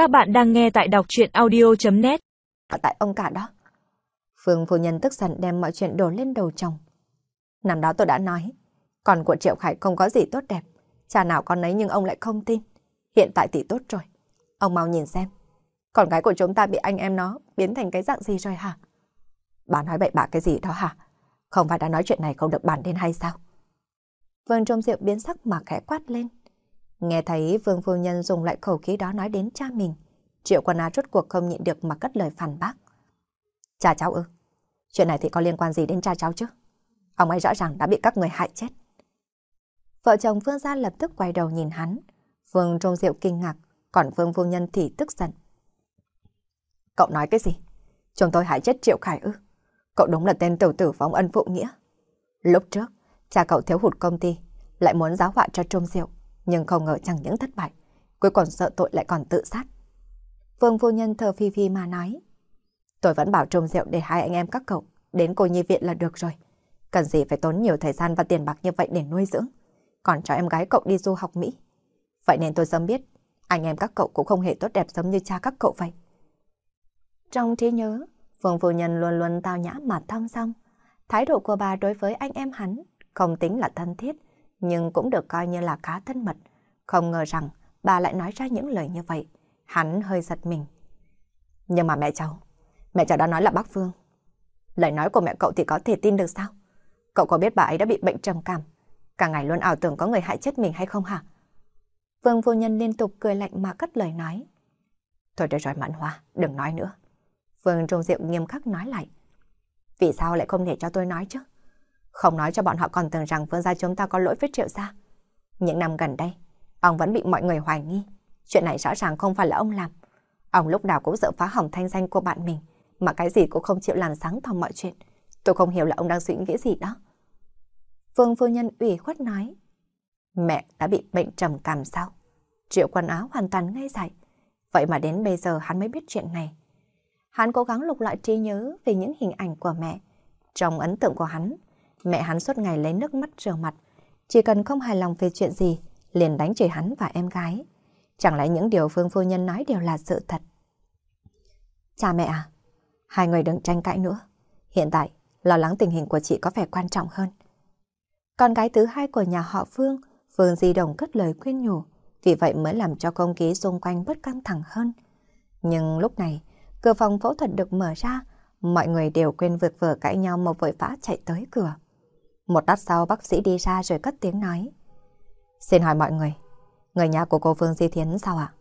Các bạn đang nghe tại đọc chuyện audio.net Tại ông cả đó. Phương phu nhân tức giận đem mọi chuyện đổ lên đầu chồng. Năm đó tôi đã nói, con của Triệu Khải không có gì tốt đẹp. Cha nào con ấy nhưng ông lại không tin. Hiện tại thì tốt rồi. Ông mau nhìn xem. Con gái của chúng ta bị anh em nó biến thành cái dạng gì rồi hả? Bà nói bậy bạ cái gì đó hả? Không phải đã nói chuyện này không được bàn đến hay sao? Vương Trung Diệu biến sắc mà khẽ quát lên. Nghe thấy Vương Phu Nhân dùng lại khẩu khí đó nói đến cha mình. Triệu Quân Á rốt cuộc không nhịn được mà cất lời phản bác. Cha cháu ư? Chuyện này thì có liên quan gì đến cha cháu chứ? Ông ấy rõ ràng đã bị các người hại chết. Vợ chồng Phương Gia lập tức quay đầu nhìn hắn. Vương Trung Diệu kinh ngạc, còn Vương Phu Nhân thì tức giận. Cậu nói cái gì? Chúng tôi hại chết Triệu Khải ư? Cậu đúng là tên tiểu tử phóng ân phụ nghĩa. Lúc trước, cha cậu thiếu hụt công ty, lại muốn giáo họa cho Trung Diệu, nhưng không ngờ chẳng những thất bại, cuối còn sợ tội lại còn tự sát. Vương phu nhân thờ phi phi mà nói, tôi vẫn bảo trông rượu để hai anh em các cậu đến cô nhi viện là được rồi. Cần gì phải tốn nhiều thời gian và tiền bạc như vậy để nuôi dưỡng, còn cho em gái cậu đi du học Mỹ. Vậy nên tôi sớm biết, anh em các cậu cũng không hề tốt đẹp giống như cha các cậu vậy. Trong trí nhớ, Vương phu nhân luôn luôn tao nhã mà thong song. Thái độ của bà đối với anh em hắn không tính là thân thiết, nhưng cũng được coi như là khá thân mật. Không ngờ rằng bà lại nói ra những lời như vậy. Hắn hơi giật mình. Nhưng mà mẹ cháu, mẹ cháu đã nói là bác Vương. Lời nói của mẹ cậu thì có thể tin được sao? Cậu có biết bà ấy đã bị bệnh trầm cảm, cả ngày luôn ảo tưởng có người hại chết mình hay không hả? Vương vô nhân liên tục cười lạnh mà cất lời nói. Thôi được rồi Mạn Hoa, đừng nói nữa. Vương Trung Diệu nghiêm khắc nói lại. Vì sao lại không để cho tôi nói chứ? Không nói cho bọn họ còn tưởng rằng Vương gia chúng ta có lỗi với Triệu gia. Những năm gần đây, ông vẫn bị mọi người hoài nghi. Chuyện này rõ ràng không phải là ông làm. Ông lúc nào cũng sợ phá hỏng thanh danh của bạn mình, mà cái gì cũng không chịu làm sáng tỏ mọi chuyện. Tôi không hiểu là ông đang suy nghĩ gì đó. Vương phu nhân ủy khuất nói. Mẹ đã bị bệnh trầm cảm sao? Triệu quần áo hoàn toàn ngây dại. Vậy mà đến bây giờ hắn mới biết chuyện này. Hắn cố gắng lục lại trí nhớ về những hình ảnh của mẹ. Trong ấn tượng của hắn, mẹ hắn suốt ngày lấy nước mắt rửa mặt. Chỉ cần không hài lòng về chuyện gì, liền đánh chửi hắn và em gái. Chẳng lẽ những điều Phương Phu Nhân nói đều là sự thật? Cha mẹ à, hai người đừng tranh cãi nữa. Hiện tại, lo lắng tình hình của chị có vẻ quan trọng hơn. Con gái thứ hai của nhà họ Phương, Phương Di Đồng cất lời khuyên nhủ, vì vậy mới làm cho không khí xung quanh bớt căng thẳng hơn. Nhưng lúc này, cửa phòng phẫu thuật được mở ra, mọi người đều quên vượt vừa cãi nhau một vội vã chạy tới cửa. Một lát sau bác sĩ đi ra rồi cất tiếng nói. Xin hỏi mọi người, người nhà của cô Phương Di Thiến sao ạ?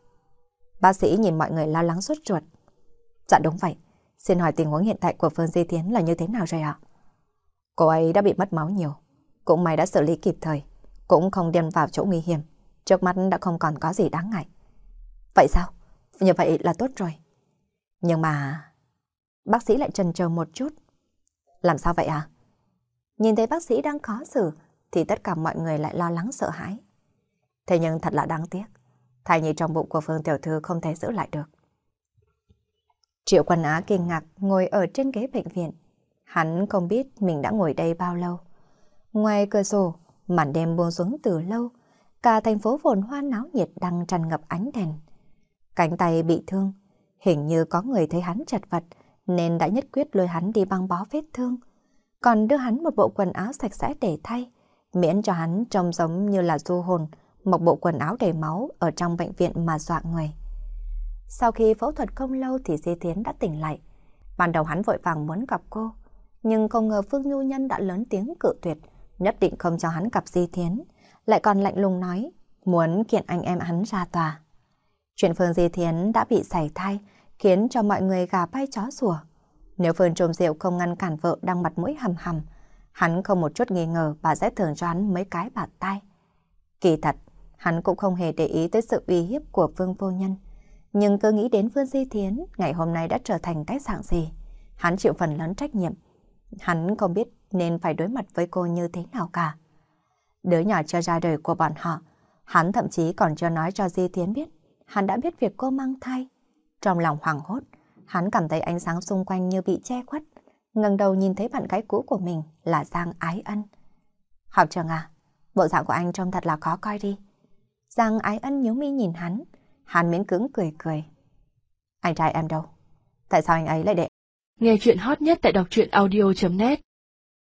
Bác sĩ nhìn mọi người lo lắng suốt ruột. Dạ đúng vậy, xin hỏi tình huống hiện tại của Phương Di Thiến là như thế nào rồi ạ? Cô ấy đã bị mất máu nhiều, cũng may đã xử lý kịp thời, cũng không đem vào chỗ nguy hiểm, trước mắt đã không còn có gì đáng ngại. Vậy sao? Như vậy là tốt rồi. Nhưng mà... Bác sĩ lại trần chờ một chút. Làm sao vậy à? Nhìn thấy bác sĩ đang khó xử, thì tất cả mọi người lại lo lắng sợ hãi. Thế nhưng thật là đáng tiếc, thai nhi trong bụng của Phương Tiểu Thư không thể giữ lại được. Triệu Quân Á kinh ngạc ngồi ở trên ghế bệnh viện. Hắn không biết mình đã ngồi đây bao lâu. Ngoài cửa sổ, màn đêm buông xuống từ lâu, cả thành phố phồn hoa náo nhiệt đang tràn ngập ánh đèn. Cánh tay bị thương, hình như có người thấy hắn chật vật nên đã nhất quyết lôi hắn đi băng bó vết thương còn đưa hắn một bộ quần áo sạch sẽ để thay, miễn cho hắn trông giống như là du hồn, một bộ quần áo đầy máu ở trong bệnh viện mà dọa người. Sau khi phẫu thuật không lâu thì Di Thiến đã tỉnh lại. Ban đầu hắn vội vàng muốn gặp cô, nhưng không ngờ Phương Nhu Nhân đã lớn tiếng cự tuyệt, nhất định không cho hắn gặp Di Thiến, lại còn lạnh lùng nói, muốn kiện anh em hắn ra tòa. Chuyện Phương Di Thiến đã bị sảy thai, khiến cho mọi người gà bay chó sủa. Nếu Phương Trôm Diệu không ngăn cản vợ đang mặt mũi hầm hầm, hắn không một chút nghi ngờ bà sẽ thưởng cho hắn mấy cái bạt tay. Kỳ thật, hắn cũng không hề để ý tới sự uy hiếp của Phương Vô Nhân. Nhưng cứ nghĩ đến Phương Di Thiến ngày hôm nay đã trở thành cái dạng gì. Hắn chịu phần lớn trách nhiệm. Hắn không biết nên phải đối mặt với cô như thế nào cả. Đứa nhỏ chưa ra đời của bọn họ, hắn thậm chí còn chưa nói cho Di Thiến biết. Hắn đã biết việc cô mang thai. Trong lòng hoảng hốt, Hắn cảm thấy ánh sáng xung quanh như bị che khuất. ngẩng đầu nhìn thấy bạn gái cũ của mình là Giang Ái Ân. Học trường à, bộ dạng của anh trông thật là khó coi đi. Giang Ái Ân nhíu mi nhìn hắn. Hắn miễn cưỡng cười cười. Anh trai em đâu? Tại sao anh ấy lại để... Nghe chuyện hot nhất tại đọc truyện audio.net